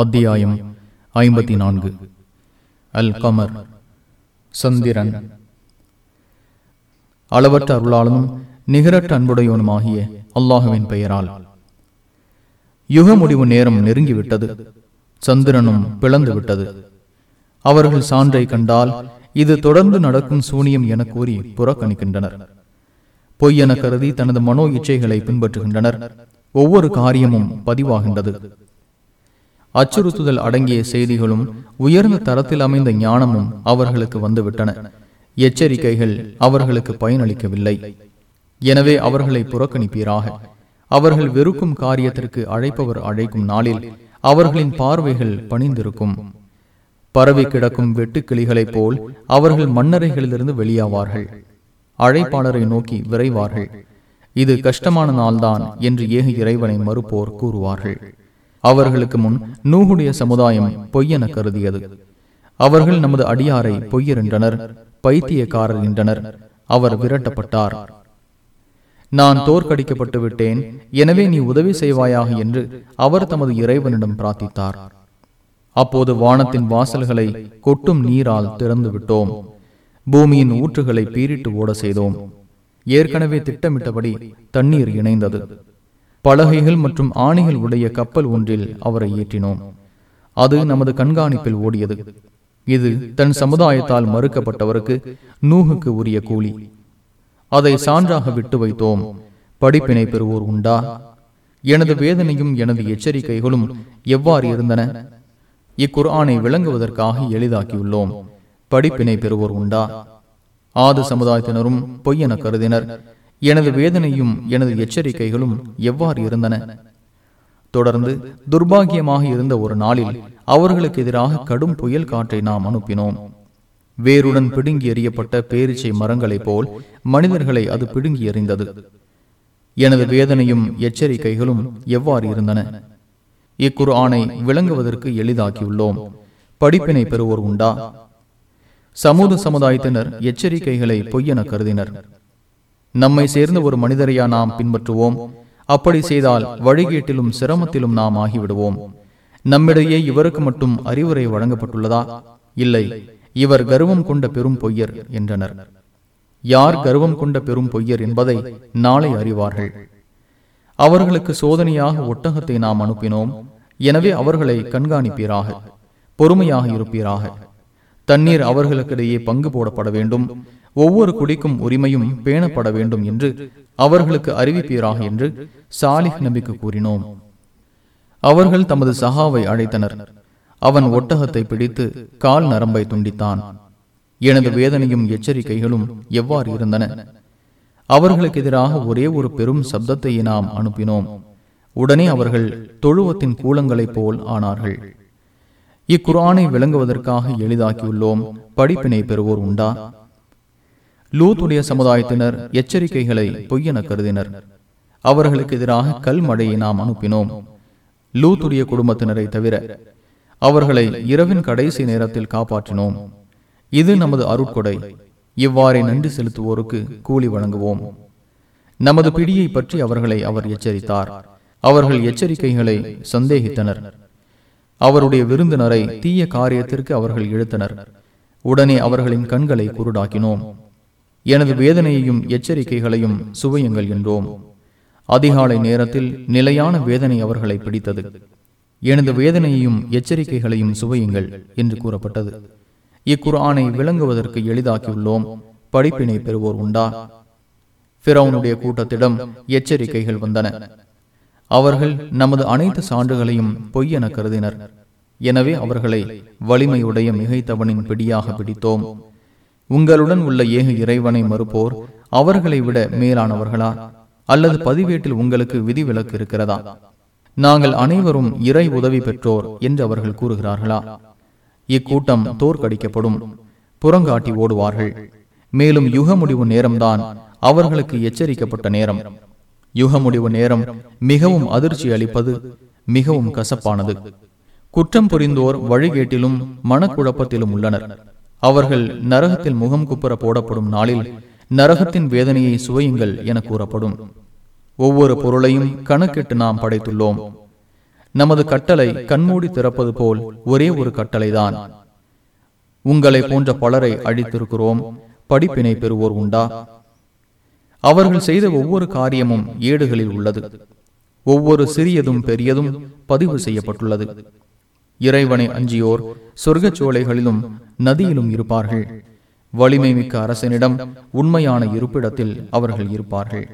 அத்தியாயம் ஐம்பத்தி நான்கு அல் கமர் சந்திரன். அளவற்ற அருளாளனும் நிகரற்ற அன்புடையவனுமாகிய அல்லாஹுவின் பெயரால். யுக முடிவு நேரம் நெருங்கிவிட்டது. சந்திரனும் பிளந்து விட்டது அவர்கள் சான்றை கண்டால் இது தொடர்ந்து நடக்கும் சூனியம் என கூறி புறக்கணிக்கின்றனர். பொய் என கருதி தனது மனோ இச்சைகளை பின்பற்றுகின்றனர். ஒவ்வொரு காரியமும் பதிவாகின்றது. அச்சுறுத்துதல் அடங்கிய செய்திகளும் உயர்ந்த தரத்தில் அமைந்த ஞானமும் அவர்களுக்கு வந்துவிட்டன. எச்சரிக்கைகள் அவர்களுக்கு பயனளிக்கவில்லை. எனவே அவர்களை புறக்கணிப்பீராக. அவர்கள் வெறுக்கும் காரியத்திற்கு அழைப்பவர் அழைக்கும் நாளில் அவர்களின் பார்வைகள் பணிந்திருக்கும். பரவி கிடக்கும் வெட்டுக்கிளிகளைப் போல் அவர்கள் மண்ணறைகளிலிருந்து வெளியாவார்கள். அழைப்பாளரை நோக்கி விரைவார்கள். இது கஷ்டமான நாள்தான் என்று ஏக இறைவனை மறுப்போர் கூறுவார்கள். அவர்களுக்கு முன் நூகுடைய சமுதாயம் பொய்யென கருதியது. அவர்கள் நமது அடியாரை பொய்யர் என்றனர் பைத்தியக்காரர் என்றனர் அவர் விரட்டப்பட்டார். நான் தோற்கடிக்கப்பட்டு விட்டேன் எனவே நீ உதவி செய்வாயாக என்று அவர் தமது இறைவனிடம் பிரார்த்தித்தார். அப்போது வானத்தின் வாசல்களை கொட்டும் நீரால் திறந்து விட்டோம். பூமியின் ஊற்றுகளை பீரிட்டு ஓட செய்தோம். ஏற்கனவே திட்டமிட்டபடி தண்ணீர் இணைந்தது. பலகைகள் மற்றும் ஆணைகள் உடைய கப்பல் ஒன்றில் அவரை ஏற்றினோம். அது நமது கண்காணிப்பில் ஓடியது. இது தன் சமுதாயத்தால் மறுக்கப்பட்டவருக்கு நூகுக்கு உரிய கூலி. அதை சான்றாக விட்டு வைத்தோம். படிப்பினை பெறுவோர் உண்டா? எனது வேதனையும் எனது எச்சரிக்கைகளும் எவ்வாறு இருந்தன? இக்குர்ஆனை விளங்குவதற்காக எளிதாக்கியுள்ளோம். படிப்பினை பெறுவோர் உண்டா? ஆது சமுதாயத்தினரும் பொய்யென கருதினர். எனது வேதனையும் எனது எச்சரிக்கைகளும் எவ்வாறு இருந்தன? தொடர்ந்து துர்பாகியமாக இருந்த ஒரு நாளில் அவர்களுக்கு எதிராக கடும் புயல் காற்றை நாம் அனுப்பினோம். வேருடன் பிடுங்கி எறியப்பட்ட பேரிச்சை மரங்களைப் போல் மனிதர்களை அது பிடுங்கி எறிந்தது. எனது வேதனையும் எச்சரிக்கைகளும் எவ்வாறு இருந்தன? இக்குரு ஆணை விளங்குவதற்கு எளிதாக்கியுள்ளோம். படிப்பினை பெறுவோர் உண்டா? சமூக சமுதாயத்தினர் எச்சரிக்கைகளை பொய்யென கருதினர். நம்மை சேர்ந்த ஒரு மனிதரையா நாம் பின்பற்றுவோம். அப்படி செய்தால் வழிகேட்டிலும் சிரமத்திலும் நாம் ஆகிவிடுவோம். நம்மிடையே இவருக்கு மட்டும் அறிவுரை வழங்கப்பட்டுள்ளதா? இல்லை. இவர் கர்வம் கொண்ட பெரும் பொய்யர் என்றனர். யார் கர்வம் கொண்ட பெரும் பொய்யர் என்பதை நாளை அறிவார்கள். அவர்களுக்கு சோதனையாக ஒட்டகத்தை நாம் அனுப்பினோம். எனவே அவர்களை கண்காணிப்பீராக பொறுமையாக இருப்பீராக. தண்ணீர் அவர்களுக்கிடையே பங்கு போடப்பட வேண்டும். ஒவ்வொரு குடிக்கும் உரிமையும் பேணப்பட வேண்டும் என்று அவர்களுக்கு அறிவிப்பீராக என்று சாலிஹ் நபிக்கு கூறினோம். அவர்கள் தமது சகாவை அழைத்தனர். அவன் ஒட்டகத்தை பிடித்து கால் நரம்பை துண்டித்தான். எனது வேதனையும் எச்சரிக்கைகளும் எவ்வாறு இருந்தன? அவர்களுக்கு எதிராக ஒரே ஒரு பெரும் சப்தத்தை நாம் அனுப்பினோம். உடனே அவர்கள் தொழுவத்தின் கூலங்களைப் போல் ஆனார்கள். இக்குரானை விளங்குவதற்காக எளிதாக்கியுள்ளோம். படிப்பினை பெறுவோர் உண்டா? லூத்துடைய சமுதாயத்தினர் எச்சரிக்கைகளை பொய்யென கருதினர். அவர்களுக்கு எதிராக கல் மழையை நாம் அனுப்பினோம். லூத்துடைய குடும்பத்தினரை தவிர அவர்களை இரவின் கடைசி நேரத்தில் காப்பாற்றினோம். இது நமது அருட்கொடை. இவ்வாறே நன்றி செலுத்துவோருக்கு கூலி வழங்குவோம். நமது பிடியை பற்றி அவர்களை அவர் எச்சரித்தார். அவர்கள் எச்சரிக்கைகளை சந்தேகித்தனர். அவருடைய விருந்தினரை தீய காரியத்திற்கு அவர்கள் இழுத்தனர். உடனே அவர்களின் கண்களை குருடாக்கினோம். எனது வேதனையையும் எச்சரிக்கைகளையும் சுவையுங்கள் என்றோம். அதிகாலை நேரத்தில் நிலையான வேதனை அவர்களை பிடித்தது. எனது வேதனையையும் எச்சரிக்கைகளையும் சுவையுங்கள் என்று கூறப்பட்டது. இக்குரானை விளங்குவதற்கு எளிதாக்கியுள்ளோம். படிப்பினை பெறுவோர் உண்டா? பிறவனுடைய கூட்டத்திடம் எச்சரிக்கைகள் வந்தன. அவர்கள் நமது அனைத்து சான்றுகளையும் பொய் என கருதினர். எனவே அவர்களை வலிமையுடைய மிகைத்தவனின் பிடியாக பிடித்தோம். உங்களுடன் உள்ள ஏக இறைவனை மறுப்போர் அவர்களை விட மேலானவர்களா? அல்லது பதிவேட்டில் உங்களுக்கு விதிவிலக்கு இருக்கிறதா? நாங்கள் அனைவரும் இறை உதவி பெற்றோர் என்று அவர்கள் கூறுகிறார்களா? இக்கூட்டம் தோற்கடிக்கப்படும். புறங்காட்டி ஓடுவார்கள். மேலும் யுக முடிவு நேரம்தான் அவர்களுக்கு எச்சரிக்கப்பட்ட நேரம். யுக முடிவு நேரம் மிகவும் அதிர்ச்சி அளிப்பது மிகவும் கசப்பானது. குற்றம் புரிந்தோர் வழிகேட்டிலும் மனக்குழப்பத்திலும் உள்ளனர். அவர்கள் நரகத்தில் முகம் குப்புற போடப்படும் நாளில் நரகத்தின் வேதனையை சுவையுங்கள் என கூறப்படும். ஒவ்வொரு பொருளையும் கணக்கிட்டு நாம் படைத்துள்ளோம். நமது கட்டளை கண்மூடி திறப்பது போல் ஒரே ஒரு கட்டளைதான். உங்களை போன்ற பலரை அழித்திருக்கிறோம். படிப்பினை பெறுவோர் உண்டா? அவர்கள் செய்த ஒவ்வொரு காரியமும் ஏடுகளில் உள்ளது. ஒவ்வொரு சிறியதும் பெரியதும் பதிவு செய்யப்பட்டுள்ளது. இறைவனை அஞ்சியோர் சொர்க்கச் சோலைகளிலும் நதியிலும் இருப்பார்கள். வலிமை மிக்க அரசனிடம் உண்மையான இருப்பிடத்தில் அவர்கள் இருப்பார்கள்.